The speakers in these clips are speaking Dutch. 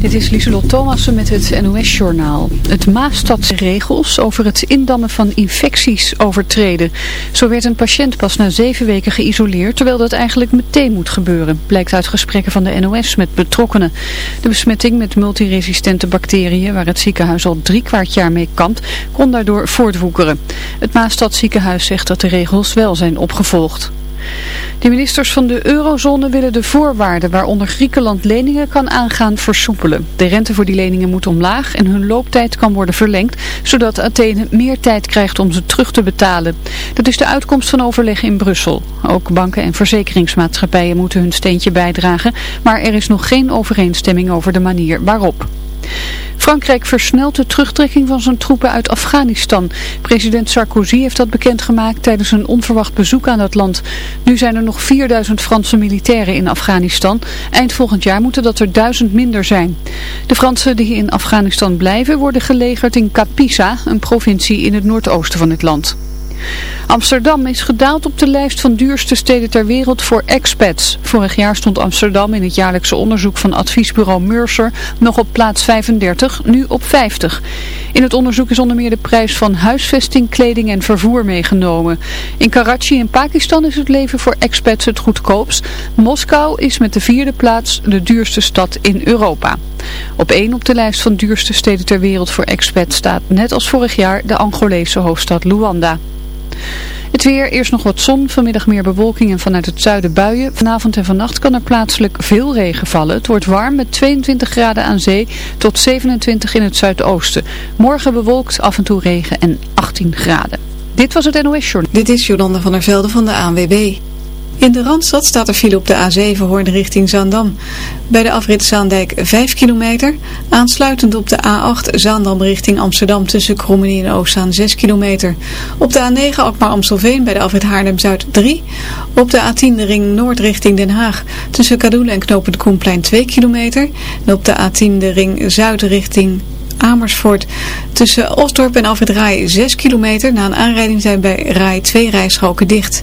Dit is Lieselot Thomassen met het NOS-journaal. Het Maastadregels over het indammen van infecties overtreden. Zo werd een patiënt pas na zeven weken geïsoleerd, terwijl dat eigenlijk meteen moet gebeuren. Blijkt uit gesprekken van de NOS met betrokkenen. De besmetting met multiresistente bacteriën, waar het ziekenhuis al drie kwart jaar mee kampt, kon daardoor voortwoekeren. Het Maastadziekenhuis zegt dat de regels wel zijn opgevolgd. De ministers van de eurozone willen de voorwaarden waaronder Griekenland leningen kan aangaan versoepelen. De rente voor die leningen moet omlaag en hun looptijd kan worden verlengd, zodat Athene meer tijd krijgt om ze terug te betalen. Dat is de uitkomst van overleg in Brussel. Ook banken en verzekeringsmaatschappijen moeten hun steentje bijdragen, maar er is nog geen overeenstemming over de manier waarop. Frankrijk versnelt de terugtrekking van zijn troepen uit Afghanistan. President Sarkozy heeft dat bekendgemaakt tijdens een onverwacht bezoek aan dat land. Nu zijn er nog 4000 Franse militairen in Afghanistan. Eind volgend jaar moeten dat er duizend minder zijn. De Fransen die in Afghanistan blijven worden gelegerd in Kapisa, een provincie in het noordoosten van het land. Amsterdam is gedaald op de lijst van duurste steden ter wereld voor expats. Vorig jaar stond Amsterdam in het jaarlijkse onderzoek van adviesbureau Mercer nog op plaats 35, nu op 50. In het onderzoek is onder meer de prijs van huisvesting, kleding en vervoer meegenomen. In Karachi in Pakistan is het leven voor expats het goedkoopst. Moskou is met de vierde plaats de duurste stad in Europa. Op één op de lijst van duurste steden ter wereld voor expats staat net als vorig jaar de Angolese hoofdstad Luanda. Het weer, eerst nog wat zon, vanmiddag meer bewolking en vanuit het zuiden buien. Vanavond en vannacht kan er plaatselijk veel regen vallen. Het wordt warm met 22 graden aan zee tot 27 in het zuidoosten. Morgen bewolkt, af en toe regen en 18 graden. Dit was het NOS Journal. Dit is Jolanda van der Velde van de ANWB. In de Randstad staat er file op de A7 Hoorn richting Zaandam. Bij de afrit Zaandijk 5 kilometer. Aansluitend op de A8 Zaandam richting Amsterdam tussen Krommenie en Oostzaan 6 kilometer. Op de A9 Alkmaar-Amstelveen bij de afrit Haarlem-Zuid 3. Op de A10 de ring Noord richting Den Haag tussen Kadoelen en Knopend Koenplein 2 kilometer. En op de A10 de ring Zuid richting Amersfoort. Tussen Osdorp en Afrit Rai 6 kilometer. Na een aanrijding zijn bij Rai 2 rijstroken dicht.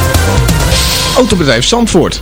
Autobedrijf Zandvoort.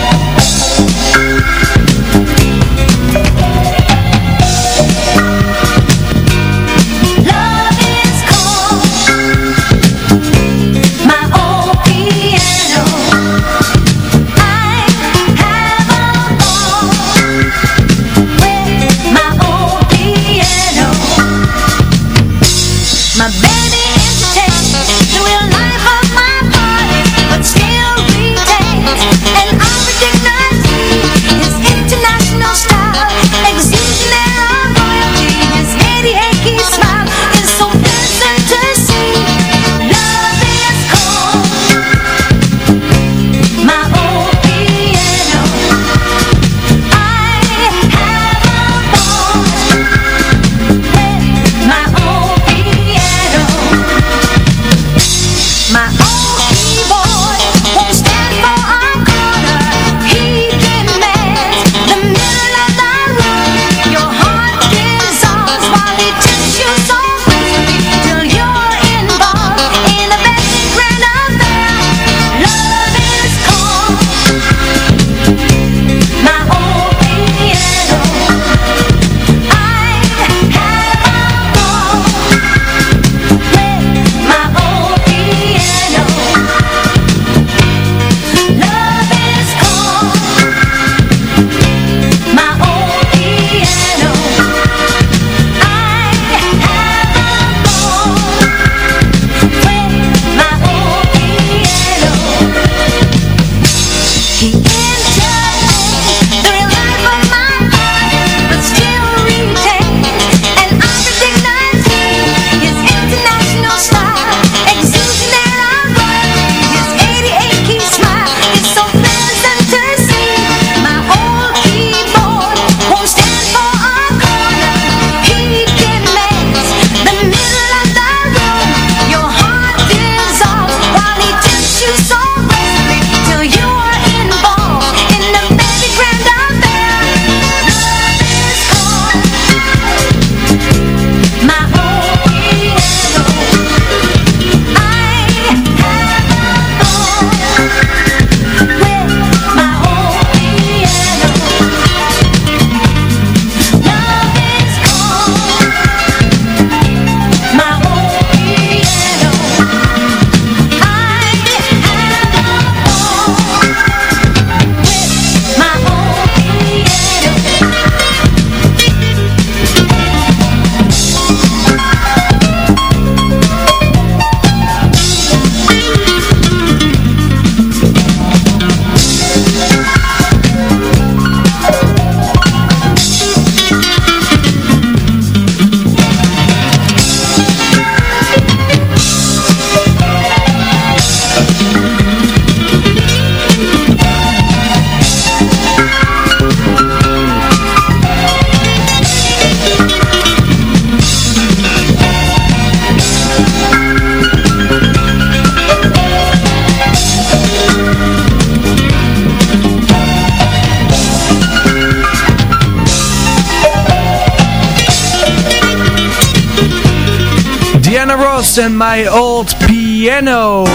En My Old Piano.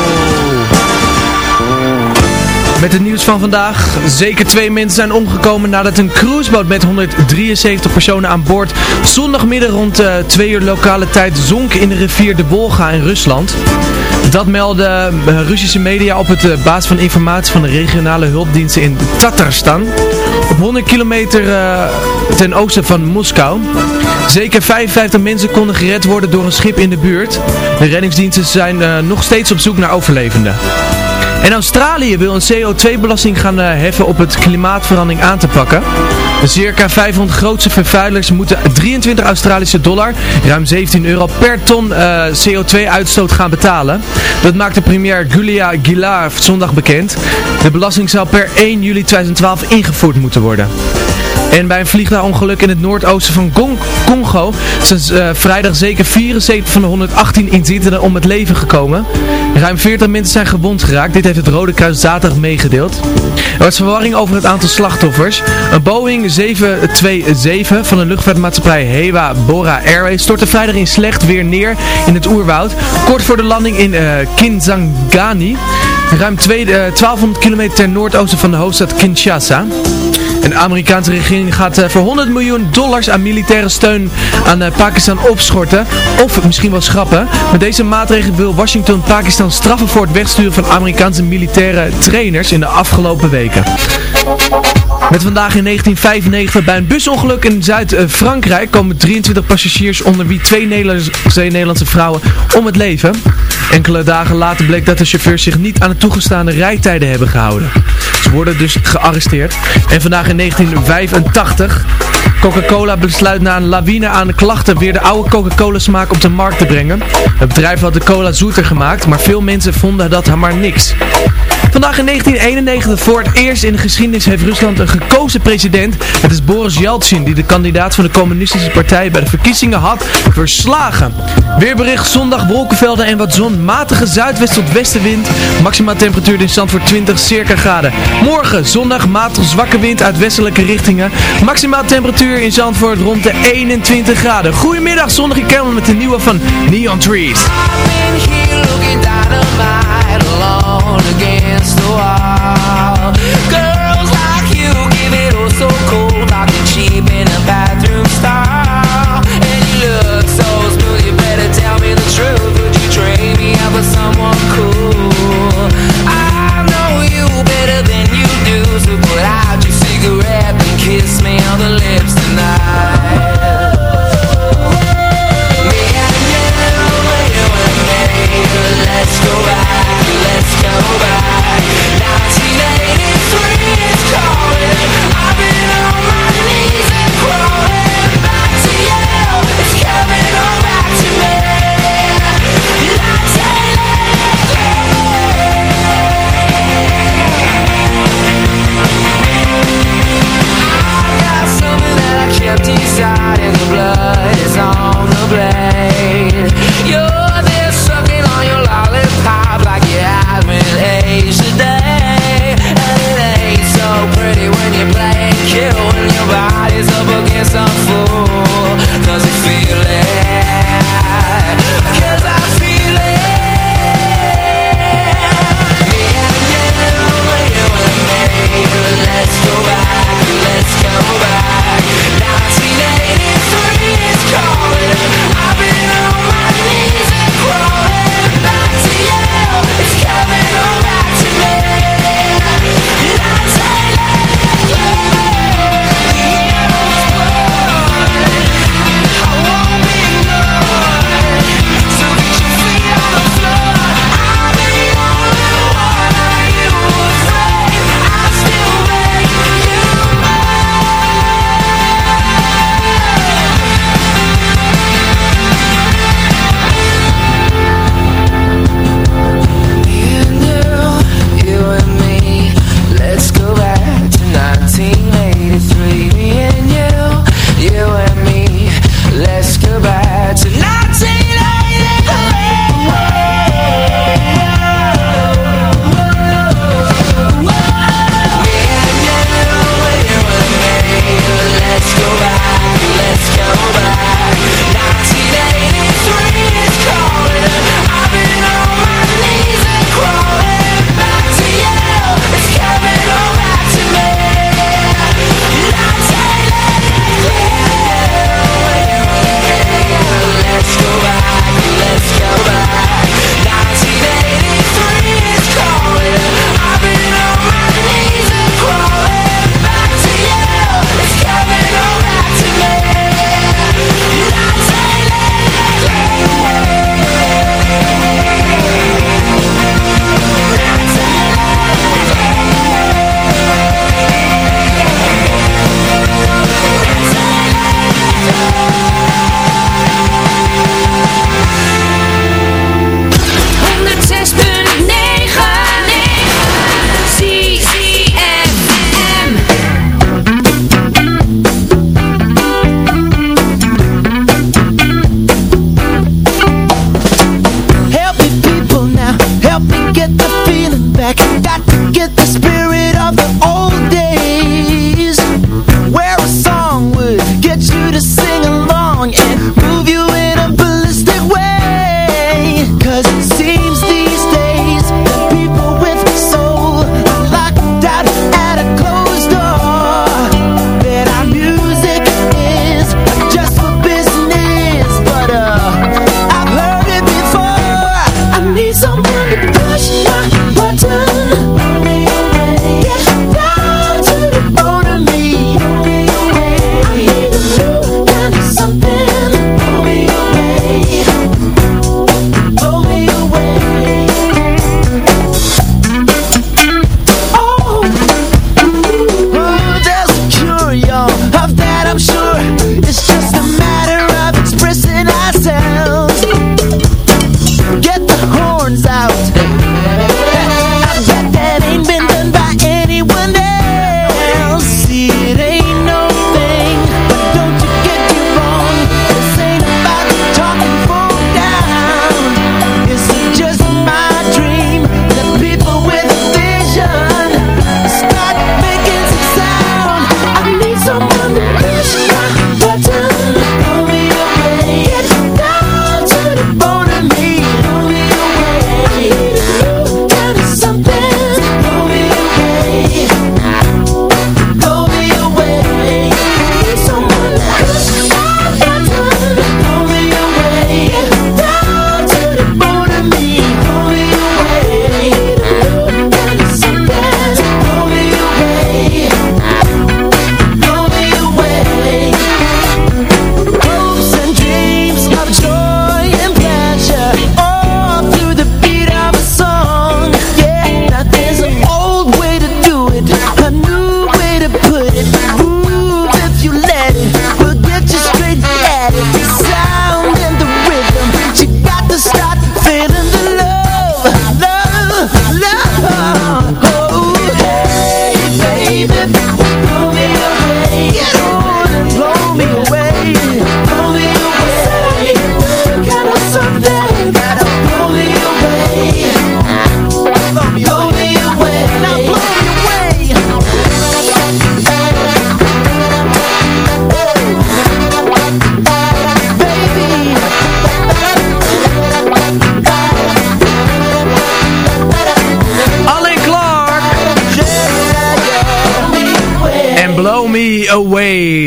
Met het nieuws van vandaag. Zeker twee mensen zijn omgekomen nadat een cruiseboot met 173 personen aan boord zondagmiddag rond uh, 2 uur lokale tijd zonk in de rivier de Volga in Rusland. Dat melden uh, Russische media op het uh, basis van informatie van de regionale hulpdiensten in Tatarstan. Op 100 kilometer uh, ten oosten van Moskou. Zeker 55 mensen konden gered worden door een schip in de buurt. De reddingsdiensten zijn nog steeds op zoek naar overlevenden. En Australië wil een CO2-belasting gaan uh, heffen op het klimaatverandering aan te pakken. Circa 500 grootste vervuilers moeten 23 Australische dollar, ruim 17 euro per ton uh, CO2-uitstoot gaan betalen. Dat maakte premier Julia Gillard zondag bekend. De belasting zal per 1 juli 2012 ingevoerd moeten worden. En bij een vliegtuigongeluk in het noordoosten van Congo zijn uh, vrijdag zeker 74 van de 118 inzittenden om het leven gekomen. Ruim 40 mensen zijn gewond geraakt. Dit heeft het Rode Kruis zaterdag meegedeeld. Er was verwarring over het aantal slachtoffers. Een Boeing 727 van de luchtvaartmaatschappij Hewa Bora Airways stortte vrijdag in slecht weer neer in het oerwoud. Kort voor de landing in uh, Kinzangani. Ruim twee, uh, 1200 kilometer ten noordoosten van de hoofdstad Kinshasa. De Amerikaanse regering gaat uh, voor 100 miljoen dollars aan militaire steun aan uh, Pakistan opschorten. Of misschien wel schrappen. Met deze maatregel wil Washington Pakistan straffen voor het wegsturen van Amerikaanse militaire trainers in de afgelopen weken. Met vandaag in 1995 bij een busongeluk in Zuid-Frankrijk komen 23 passagiers onder wie twee Nederlandse vrouwen om het leven. Enkele dagen later bleek dat de chauffeurs zich niet aan de toegestaande rijtijden hebben gehouden. Ze worden dus gearresteerd. En vandaag in 1985 Coca-Cola besluit na een lawine aan de klachten weer de oude Coca-Cola smaak op de markt te brengen. Het bedrijf had de cola zoeter gemaakt, maar veel mensen vonden dat maar niks. Vandaag in 1991 voor het eerst in de geschiedenis heeft Rusland een gekozen president. Het is Boris Yeltsin die de kandidaat van de communistische partij bij de verkiezingen had verslagen. Weerbericht zondag wolkenvelden en wat zon matige zuidwest tot westenwind. Maxima temperatuur in Zandvoort 20 circa graden. Morgen zondag matig zwakke wind uit westelijke richtingen. Maximaal temperatuur in Zandvoort rond de 21 graden. Goedemiddag, zondag in Kermel met de nieuwe van Neon Trees.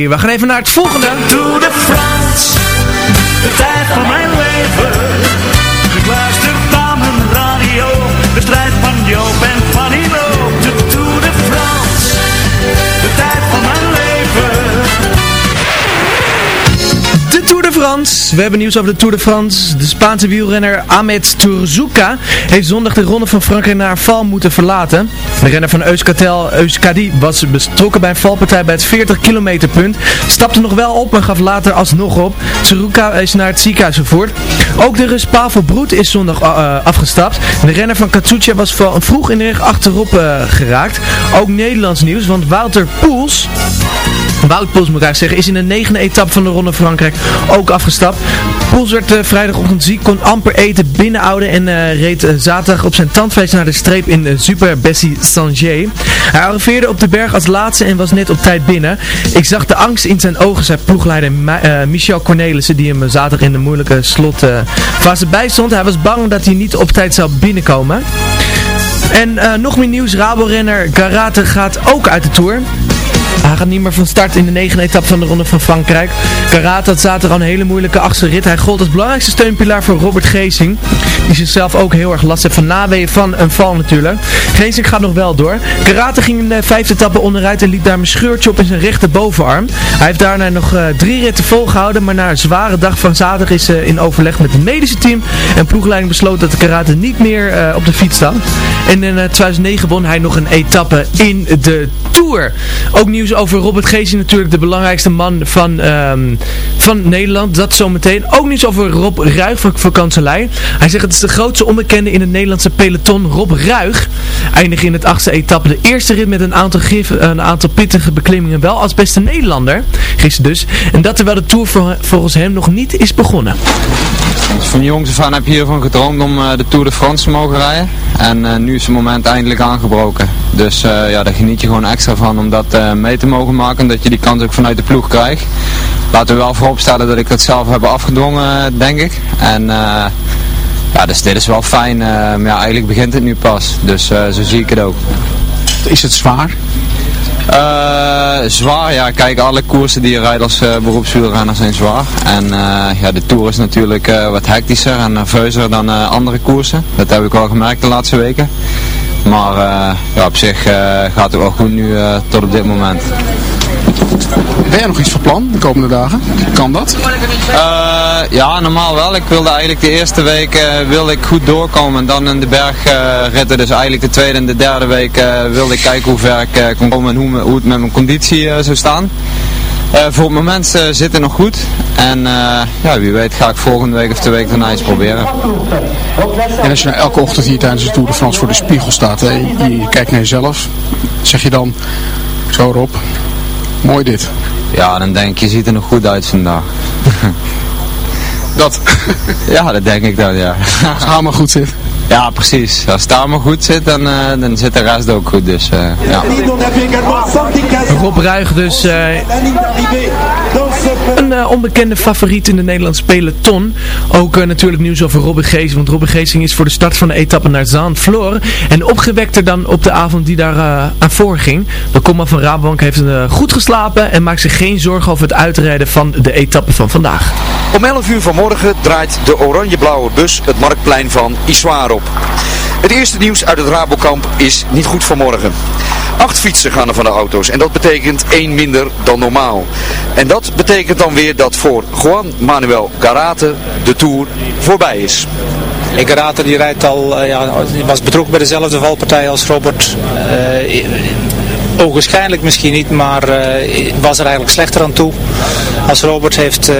We gaan even naar het volgende. Tour de France, de tijd van mijn leven. Ik luister naar mijn radio, de strijd van Joop en We hebben nieuws over de Tour de France. De Spaanse wielrenner Ahmed Turzuka heeft zondag de ronde van Frankrijk naar val moeten verlaten. De renner van Euskaltel, Euskadi, was betrokken bij een valpartij bij het 40 kilometer punt. Stapte nog wel op, maar gaf later alsnog op. Turzuka is naar het ziekenhuis gevoerd. Ook de Rus Pavel Broed is zondag eh, afgestapt. De renner van Katusha was vroeg in de reg achterop eh, geraakt. Ook Nederlands nieuws, want Wouter Poels... Wout Poels moet ik eigenlijk zeggen, is in de negende etappe van de Ronde Frankrijk ook afgestapt. Poels werd eh, vrijdagochtend ziek, kon amper eten binnenhouden en eh, reed eh, zaterdag op zijn tandvlees naar de streep in Super Bessie Sanger. Hij arriveerde op de berg als laatste en was net op tijd binnen. Ik zag de angst in zijn ogen, zei ploegleider Michel Cornelissen, die hem zaterdag in de moeilijke slotfase bijstond. Hij was bang dat hij niet op tijd zou binnenkomen. En nog meer nieuws, Rabo-renner Garate gaat ook uit de Tour. Hij gaat niet meer van start in de negende etappe van de Ronde van Frankrijk. Karate had zaterdag een hele moeilijke achtste rit. Hij gold als belangrijkste steunpilaar voor Robert Geesing. Die zichzelf ook heel erg last heeft van naweeën van een val natuurlijk. Geesing gaat nog wel door. Karate ging in de vijfde etappe onderuit en liep daar een scheurtje op in zijn rechterbovenarm. Hij heeft daarna nog eh, drie ritten volgehouden. Maar na een zware dag van zaterdag is eh, in overleg met het medische team en ploegleiding besloten dat de karate niet meer eh, op de fiets staat. En in eh, 2009 won hij nog een etappe in de Tour. Ook nieuws over Robert Geesing natuurlijk, de belangrijkste man van, ehm, van Nederland. Dat zometeen. Ook nieuws over Rob Ruig van, van Kanselij. Hij zegt het is de grootste onbekende in het Nederlandse peloton. Rob Ruig eindigt in het achtste etappe de eerste rit met een aantal, een aantal pittige beklimmingen wel als beste Nederlander. Gisteren dus. En dat terwijl de Tour volgens hem nog niet is begonnen. Dus van jongs af aan heb je hiervan gedroomd om eh, de Tour de France te mogen rijden. En eh, nu is het moment eindelijk aangebroken. Dus eh, ja, daar geniet je gewoon extra van om dat mee te mogen maken. En dat je die kans ook vanuit de ploeg krijgt. Laten we wel vooropstellen dat ik dat zelf heb afgedwongen, denk ik. En ja, dus dit is wel fijn. maar ja, eigenlijk begint het nu pas. Dus zo zie ik het ook. Is het zwaar? Eh, zwaar, ja. Kijk, alle koersen die je rijdt als uh, beroepswielrenner zijn zwaar. En eh, ja, de Tour is natuurlijk eh, wat hectischer en nerveuzer dan eh, andere koersen. Dat heb ik wel gemerkt de laatste weken. Maar eh, ja, op zich eh, gaat het wel goed nu eh, tot op dit moment. Ben jij nog iets van plan de komende dagen? Kan dat? Eh, ja, normaal wel. Ik wilde eigenlijk de eerste week eh, wilde ik goed doorkomen. En dan in de bergritten, dus eigenlijk de tweede en de derde week eh, wilde ik kijken hoe ver ik eh, kon komen en hoe, me- hoe het met mijn conditie eh, zou staan. Eh, voor het moment eh, zit het nog goed. En eh, ja, wie weet ga ik volgende week of de week daarna iets proberen. En als je nou elke ochtend hier tijdens de Tour de France voor de spiegel staat, hè, je, je kijkt naar jezelf, zeg je dan, zo Rob, mooi dit. Ja, dan denk ik, je ziet er nog goed uit vandaag. Dat? ja, dat denk ik dan, ja. Als maar goed zit. Ja, precies. Als het maar goed zit, dan, eh, dan zit de rest ook goed. Dus eh, ja. Rob Ruig dus eh, een onbekende favoriet in de Nederlandse peloton. Ook natuurlijk nieuws over Robin Geesing. Want Robin Geesing is voor de start van de etappe naar Zandvloor. En opgewekter dan op de avond die daar eh, aan voorging. De komma van Rabobank heeft goed geslapen en maakt zich geen zorgen over het uitrijden van de etappe van vandaag. Om 11 uur vanmorgen draait de oranje-blauwe bus het marktplein van Iswaar Het eerste nieuws uit het Rabokamp is niet goed voor morgen. Acht fietsen gaan er van de auto's en dat betekent één minder dan normaal. En dat betekent dan weer dat voor Juan Manuel Garate de Tour voorbij is. En Garate die rijdt al, eh, ja, was betrokken bij dezelfde valpartij als Robert. Ogenschijnlijk misschien niet, maar eh, was er eigenlijk slechter aan toe. Als Robert heeft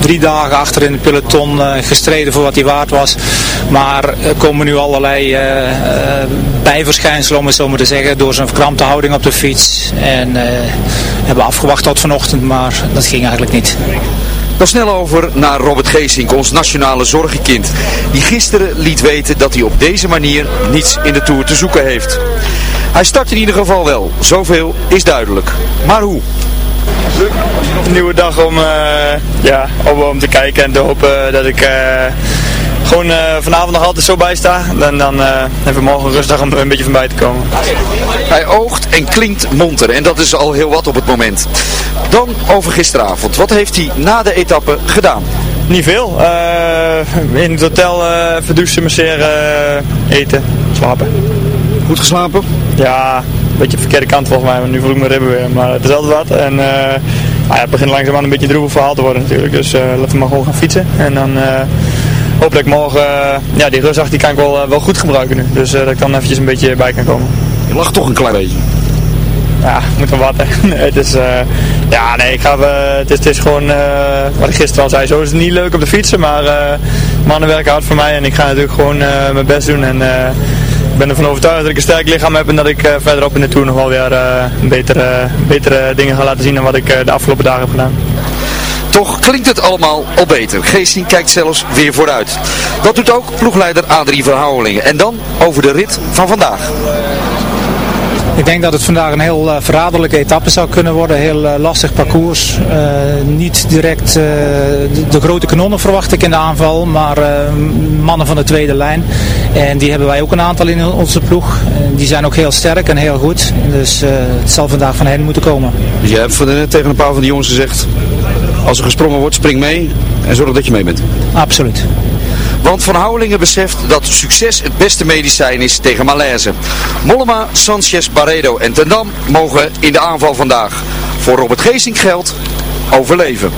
drie dagen achter in het peloton eh, gestreden voor wat hij waard was. Maar er komen nu allerlei eh, eh, bijverschijnselen, om het zo maar te zeggen, door zijn verkrampte houding op de fiets. En hebben afgewacht tot vanochtend, maar dat ging eigenlijk niet. Dan snel over naar Robert Geesink, ons nationale zorgenkind. Die gisteren liet weten dat hij op deze manier niets in de Tour te zoeken heeft. Hij start in ieder geval wel, zoveel is duidelijk. Maar hoe? Een nieuwe dag om, eh, ja, om, om te kijken en te hopen dat ik, eh, gewoon eh, vanavond nog altijd zo bij sta, dan, dan eh, hebben we morgen rustig om er een beetje van bij te komen. Hij oogt en klinkt monter en dat is al heel wat op het moment. Dan over gisteravond. Wat heeft hij na de etappe gedaan? Niet veel. Eh, in het hotel eh douchen, masseren, eten, slapen. Goed geslapen? Ja, beetje de verkeerde kant volgens mij, want nu voel ik mijn ribben weer. Maar het is altijd wat. En eh, nou ja, het begint langzaamaan een beetje een droevig verhaal te worden natuurlijk. Dus eh, laten we maar gewoon gaan fietsen. En dan hoop dat ik morgen, ja die rustdag die kan ik wel, wel goed gebruiken nu. Dus dat ik dan eventjes een beetje bij kan komen. Je lacht toch een klein beetje. Ja, moet wel wat hè. Nee, het is, ja nee, ik ga, het, is, het is gewoon, wat ik gisteren al zei, zo is het niet leuk op de fietsen, maar mannen werken hard voor mij en ik ga natuurlijk gewoon mijn best doen en ben ervan overtuigd dat ik een sterk lichaam heb en dat ik eh, verderop in de Tour nog wel weer eh, betere, betere dingen ga laten zien dan wat ik eh, de afgelopen dagen heb gedaan. Toch klinkt het allemaal al beter. Geesting kijkt zelfs weer vooruit. Dat doet ook ploegleider Adrie Verhouwelingen. En dan over de rit van vandaag. Ik denk dat het vandaag een heel eh, verraderlijke etappe zou kunnen worden. Heel eh, lastig parcours. Eh, niet direct de, de grote kanonnen verwacht ik in de aanval, maar mannen van de tweede lijn. En die hebben wij ook een aantal in onze ploeg. Die zijn ook heel sterk en heel goed. Dus het zal vandaag van hen moeten komen. Dus jij hebt net tegen een paar van die jongens gezegd, als er gesprongen wordt, spring mee en zorg dat je mee bent. Absoluut. Want Van Houwelingen beseft dat succes het beste medicijn is tegen malaise. Mollema, Sanchez, Barredo en Tendam mogen in de aanval vandaag. Voor Robert Geesink geldt overleven.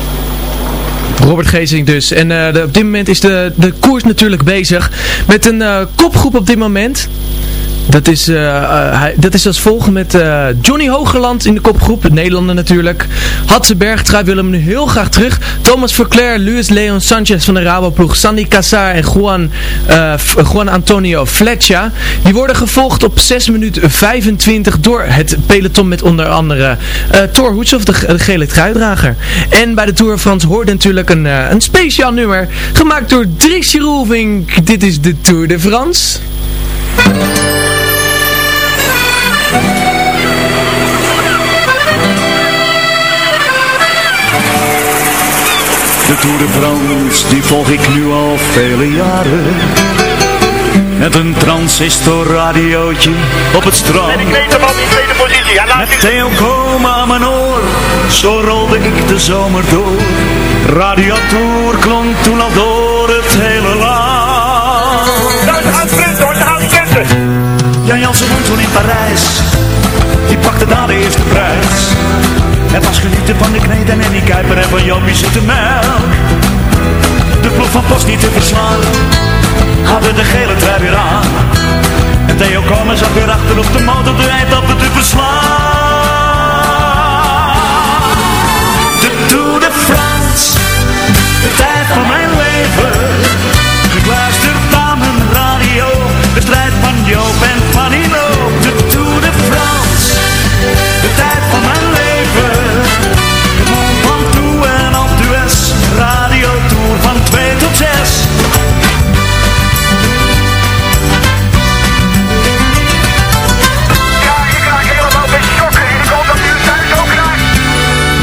Robert Geesing dus. En eh, op dit moment is de, de koers natuurlijk bezig met een eh, kopgroep op dit moment. Dat is, eh, eh, hij, dat is als volgt met eh, Johnny Hogerland in de kopgroep, de Nederlander natuurlijk. Hadse Bergtrui willen hem nu heel graag terug. Thomas Verclair, Luis Leon Sanchez van de Raboploeg, Sandy Cassar en Juan, Juan Antonio Fletcher. Die worden gevolgd op 6 minuten 25 door het peloton met onder andere eh Thor de, de gele truidrager. En bij de Tour de France hoort natuurlijk een, een speciaal nummer gemaakt door Dries Roelvink. Dit is de Tour de France. De Tour de France, die volg ik nu al vele jaren. Met een transistorradiootje op het strand. En ik weet hem op die tweede positie. Ja, laat Met Theo Koma aan mijn oor, zo rolde ik de zomer door. Radio Tour klonk toen al door het hele land. Nou, ze gaan sprinten hoor, ze gaan sprinten. Parijs, die pakte daar de eerste prijs. Het was genieten van de kneden en die kuiper en van Jopie zoete melk. De ploeg van Post niet te verslaan, hadden de gele trui weer aan. En Theo Komen zat weer achter op de motor de eindappen te verslaan. De Tour de France, de tijd van mijn leven. Gekluisterd aan mijn radio, de strijd van Joop en Fanny Loop.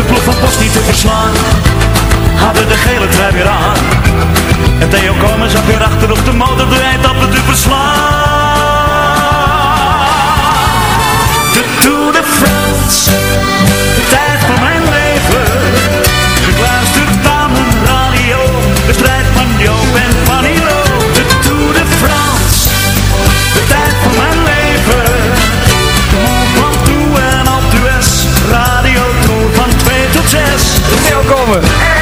De ploeg van Post niet te verslaan, hadden de gele trui weer aan. En Theo Komen zat weer achter op de motor de eindappen te verslaan. De Tour de France, de tijd van mijn leven. Gekluisterd aan mijn radio, de strijd van Joop en Fanny Loop. Komen.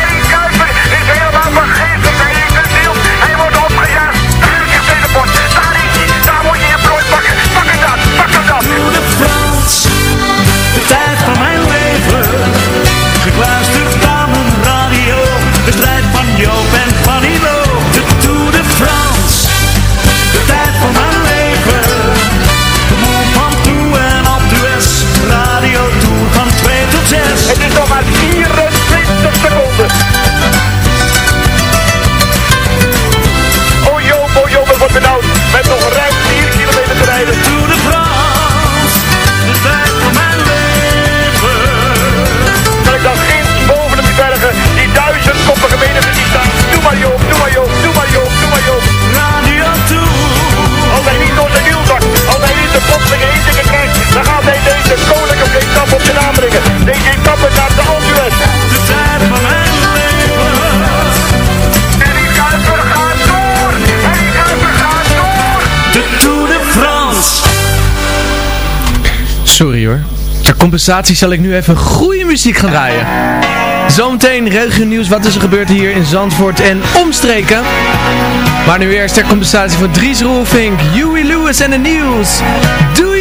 Ter compensatie zal ik nu even goede muziek gaan draaien. Zometeen regio nieuws wat is er gebeurd hier in Zandvoort en omstreken. Maar nu eerst ter compensatie voor Dries Roelvink, Huey Lewis en de nieuws. Do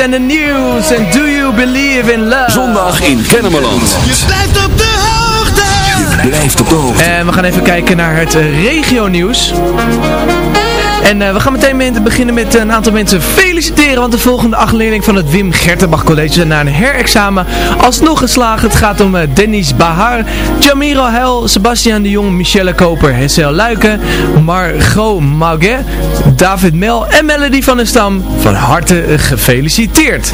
en de nieuws. En Do You Believe in Love? Zondag in Kennemerland. Blijft op de hoogte. Blijft op de hoogte. En we gaan even kijken naar het regionieuws. En eh, we gaan meteen mee te beginnen met een aantal mensen feliciteren. Want de volgende acht leerling van het Wim Gertenbach College zijn na een herexamen alsnog geslaagd. Het gaat om eh, Dennis Bahar, Jamiro Heil, Sebastian de Jong, Michelle Koper, Hessel Luiken, Margot Mauguet, David Mel en Melody van der Stam. Van harte gefeliciteerd.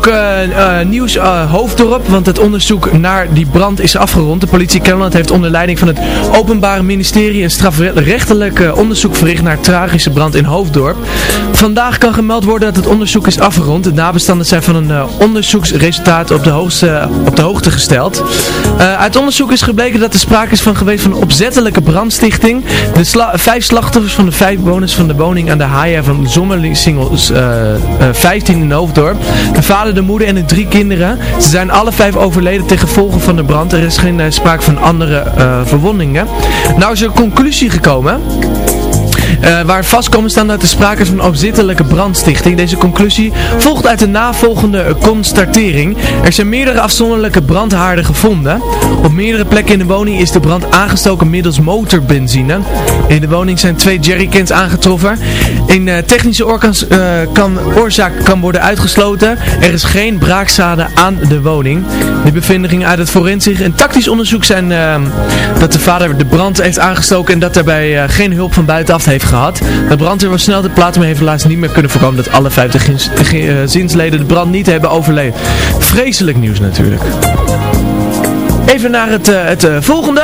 Ook eh, eh, nieuws eh, Hoofddorp, want het onderzoek naar die brand is afgerond. De politie Kennemerland heeft onder leiding van het Openbare Ministerie een strafrechtelijk onderzoek verricht naar tragische brand in Hoofddorp. Vandaag kan gemeld worden dat het onderzoek is afgerond. De nabestaanden zijn van een onderzoeksresultaat op de, hoogste, op de hoogte gesteld. Uit onderzoek is gebleken dat er sprake is van geweest van een opzettelijke brandstichting. De vijf slachtoffers van de vijf bewoners van de woning aan de Haaien van Zommerlingsingels eh, 15 in Hoofddorp. De vader, de moeder en de drie kinderen. Ze zijn alle vijf overleden ten gevolge van de brand. Er is geen eh, sprake van andere eh, verwondingen. Nou is er een conclusie gekomen. Eh, waar vast komen staan dat er sprake is van opzittelijke brandstichting. Deze conclusie volgt uit de navolgende constatering. Er zijn meerdere afzonderlijke brandhaarden gevonden. Op meerdere plekken in de woning is de brand aangestoken middels motorbenzine. In de woning zijn twee jerrycans aangetroffen. Een eh, technische eh, kan, oorzaak kan worden uitgesloten. Er is geen braakschade aan de woning. De bevindingen uit het forensisch en tactisch onderzoek zijn dat de vader de brand heeft aangestoken en dat daarbij geen hulp van buitenaf heeft gehad. De brandweer was snel ter plaatse, maar heeft helaas niet meer kunnen voorkomen dat alle 50 gins- ge- eh, zinsleden de brand niet hebben overleefd. Vreselijk nieuws natuurlijk. Even naar het, eh, het eh, volgende.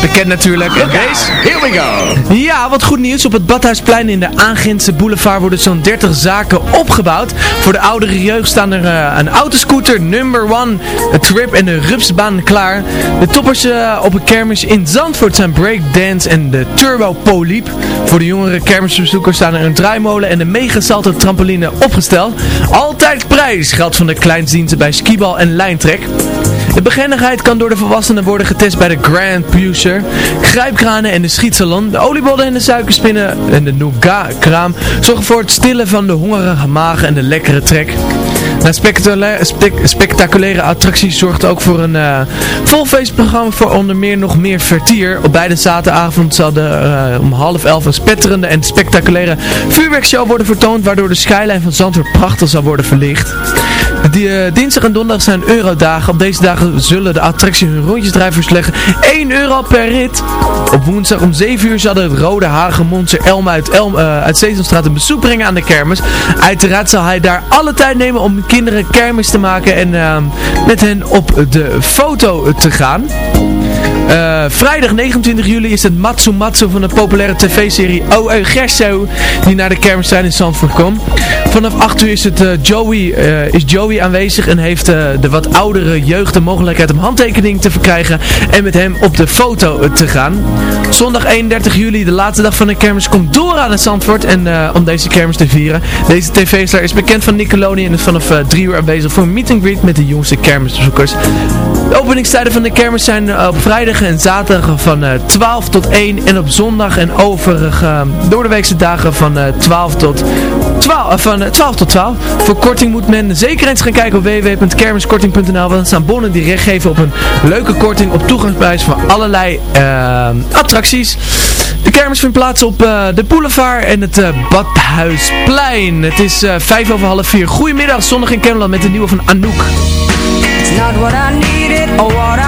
Bekend natuurlijk. En deze. Here we go. Ja, wat goed nieuws. Op het Badhuisplein in de Aangrenzse boulevard worden zo'n 30 zaken opgebouwd. Voor de oudere jeugd staan er eh, een autoscooter, number one, een trip en een rupsbaan klaar. De toppers eh, op een kermis in Zandvoort zijn breakdance en de turbo poliep. Voor de jongere kermisbezoekers staan er een draaimolen en een megasalto trampoline opgesteld. Altijd prijs geldt van de kleinstdiensten bij skibal en lijntrek. De beginnigheid kan door de volwassenen worden getest bij de Grand Pucer, grijpkranen en de schietsalon. De oliebollen en de suikerspinnen en de nougat-kraam zorgen voor het stillen van de hongerige magen en de lekkere trek. Spectaculaire, spec- spectaculaire attracties zorgt ook voor een eh vol feestprogramma voor onder meer nog meer vertier. Op beide zaterdagavond zal er eh, om half elf een spetterende en spectaculaire vuurwerkshow worden vertoond, waardoor de skyline van Zandvoort prachtig zal worden verlicht. Eh, dinsdag en donderdag zijn eurodagen. Op deze dagen zullen de attracties hun rondjesdrijvers leggen. 1 euro per rit. Op woensdag om 7 uur zal het rode hagelmonster Elm uit, Elm, uit Sesamstraat een bezoek brengen aan de kermis. Uiteraard zal hij daar alle tijd nemen om kinderen kermis te maken en eh, met hen op de foto te gaan. Eh, vrijdag 29 juli is het Matsu Matsu van de populaire tv-serie O Gerso die naar de kermistrein in Zandvoort komt. Vanaf 8 uur is, het, eh, Joey, eh, is Joey aanwezig en heeft de wat oudere jeugd de mogelijkheid om handtekening te verkrijgen en met hem op de foto te gaan. Zondag 31 juli, de laatste dag van de kermis, komt Dora naar Zandvoort en, om deze kermis te vieren. Deze tv-star is bekend van Nickelodeon en is vanaf 3 uur aanwezig voor een meet and greet met de jongste kermisbezoekers. De openingstijden van de kermis zijn op vrijdag en zaterdag van eh, 12 tot 1 en op zondag en overige uh, doordeweekse dagen van eh, 12 tot 12, eh, van, eh, 12 tot 12. Voor korting moet men zeker eens gaan kijken op www.kermiskorting.nl want er staan bonnen die recht geven op een leuke korting op toegangsprijs voor allerlei eh, attracties. De kermis vindt plaats op eh, de boulevard en het eh, Badhuisplein. Het is eh, vijf over half vier. Goedemiddag, zondag in Kennemerland met de nieuwe van Anouk. Not what I what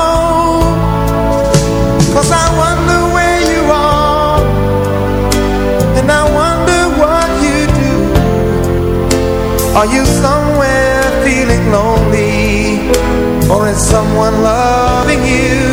Are you somewhere feeling lonely? Or is someone loving you?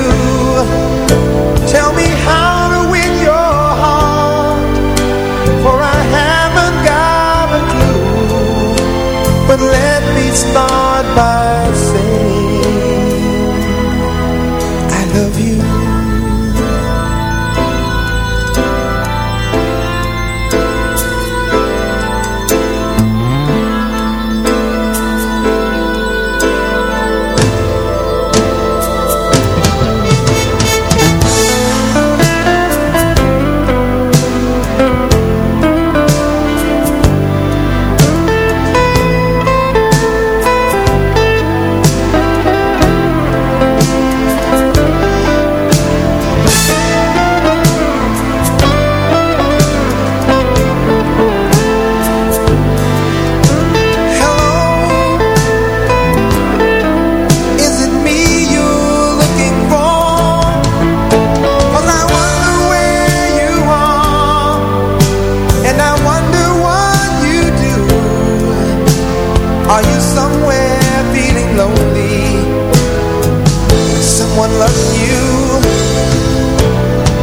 you.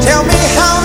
Tell me how.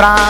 graag.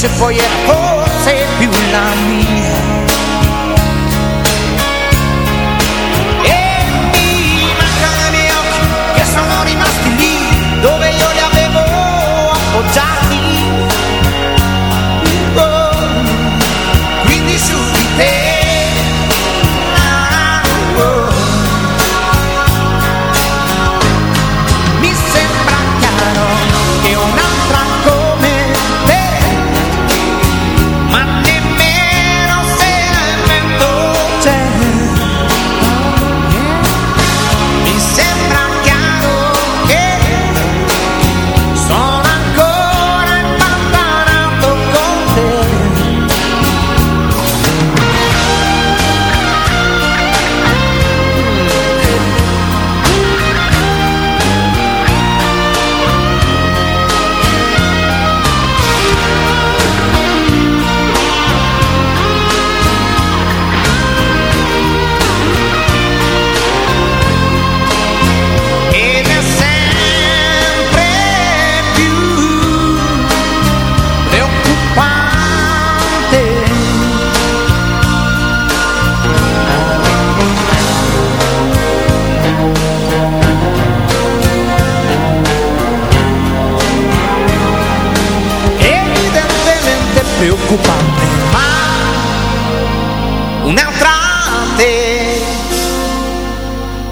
worship for you. Oh. preoccupante ma un entrante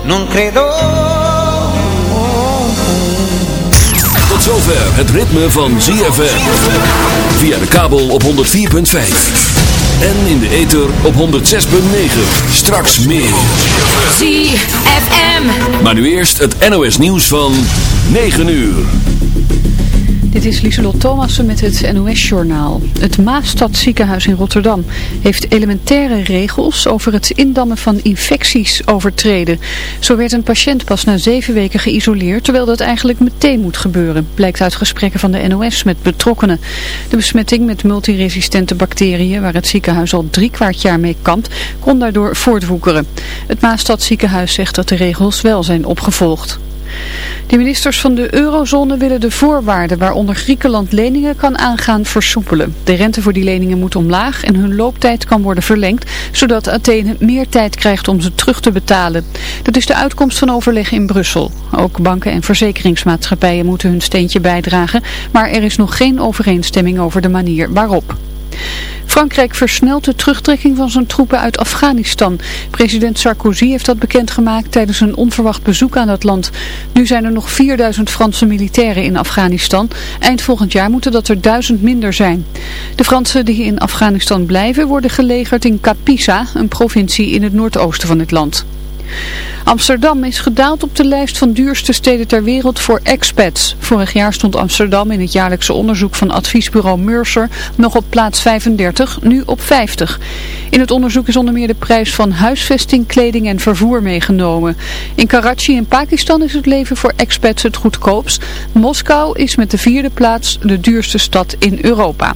non credo tot zover het ritme van ZFM via de kabel op 104.5 en in de ether op 106.9. Straks meer. ZFM. Maar nu eerst het NOS nieuws van 9 uur. Dit is Lieselot Thomassen met het NOS-journaal. Het Maastadziekenhuis in Rotterdam heeft elementaire regels over het indammen van infecties overtreden. Zo werd een patiënt pas na zeven weken geïsoleerd, terwijl dat eigenlijk meteen moet gebeuren, blijkt uit gesprekken van de NOS met betrokkenen. De besmetting met multiresistente bacteriën, waar het ziekenhuis al drie kwart jaar mee kampt, kon daardoor voortwoekeren. Het Maastadziekenhuis zegt dat de regels wel zijn opgevolgd. De ministers van de eurozone willen de voorwaarden waaronder Griekenland leningen kan aangaan versoepelen. De rente voor die leningen moet omlaag en hun looptijd kan worden verlengd, zodat Athene meer tijd krijgt om ze terug te betalen. Dat is de uitkomst van overleg in Brussel. Ook banken en verzekeringsmaatschappijen moeten hun steentje bijdragen, maar er is nog geen overeenstemming over de manier waarop. Frankrijk versnelt de terugtrekking van zijn troepen uit Afghanistan. President Sarkozy heeft dat bekendgemaakt tijdens een onverwacht bezoek aan dat land. Nu zijn er nog 4000 Franse militairen in Afghanistan. Eind volgend jaar moeten dat er duizend minder zijn. De Fransen die in Afghanistan blijven worden gelegerd in Kapisa, een provincie in het noordoosten van het land. Amsterdam is gedaald op de lijst van duurste steden ter wereld voor expats. Vorig jaar stond Amsterdam in het jaarlijkse onderzoek van adviesbureau Mercer nog op plaats 35, nu op 50. In het onderzoek is onder meer de prijs van huisvesting, kleding en vervoer meegenomen. In Karachi in Pakistan is het leven voor expats het goedkoopst. Moskou is met de vierde plaats de duurste stad in Europa.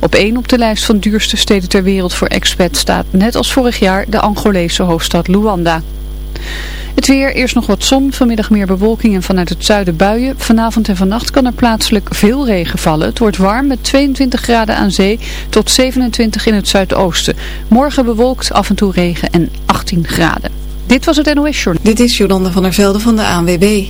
Op één op de lijst van duurste steden ter wereld voor expats staat net als vorig jaar de Angolese hoofdstad Luanda. Het weer, eerst nog wat zon, vanmiddag meer bewolking en vanuit het zuiden buien. Vanavond en vannacht kan er plaatselijk veel regen vallen. Het wordt warm met 22 graden aan zee tot 27 in het zuidoosten. Morgen bewolkt, af en toe regen en 18 graden. Dit was het NOS Journal. Dit is Jolanda van der Velde van de ANWB.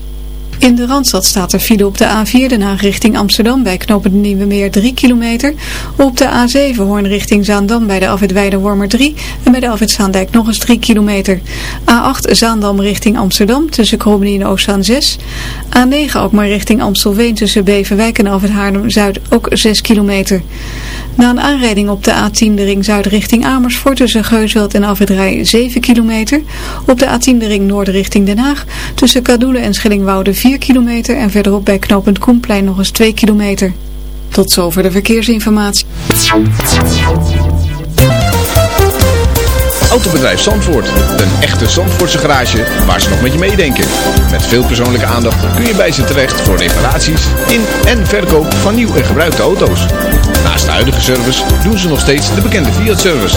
In de Randstad staat er file op de A4 Den Haag richting Amsterdam bij de Nieuwe Meer 3 kilometer. Op de A7 Hoorn richting Zaandam bij de afwit Weidewormer 3 en bij de afwit Zaandijk nog eens 3 kilometer. A8 Zaandam richting Amsterdam tussen Krommenie en Oostzaan 6. A9 ook maar richting Amstelveen tussen Beverwijk en afwit Haarlem-Zuid ook 6 kilometer. Na een aanrijding op de A10 de ring Zuid richting Amersfoort tussen Geusveld en afwit Rij 7 kilometer. Op de A10 de ring Noord richting Den Haag tussen Kadoelen en Schellingwoude 4 kilometer en verderop bij knooppunt Koenplein nog eens 2 kilometer. Tot zover de verkeersinformatie. Autobedrijf Zandvoort. Een echte Zandvoortse garage waar ze nog met je meedenken. Met veel persoonlijke aandacht kun je bij ze terecht voor reparaties in en verkoop van nieuw en gebruikte auto's. Naast de huidige service doen ze nog steeds de bekende Fiat-service.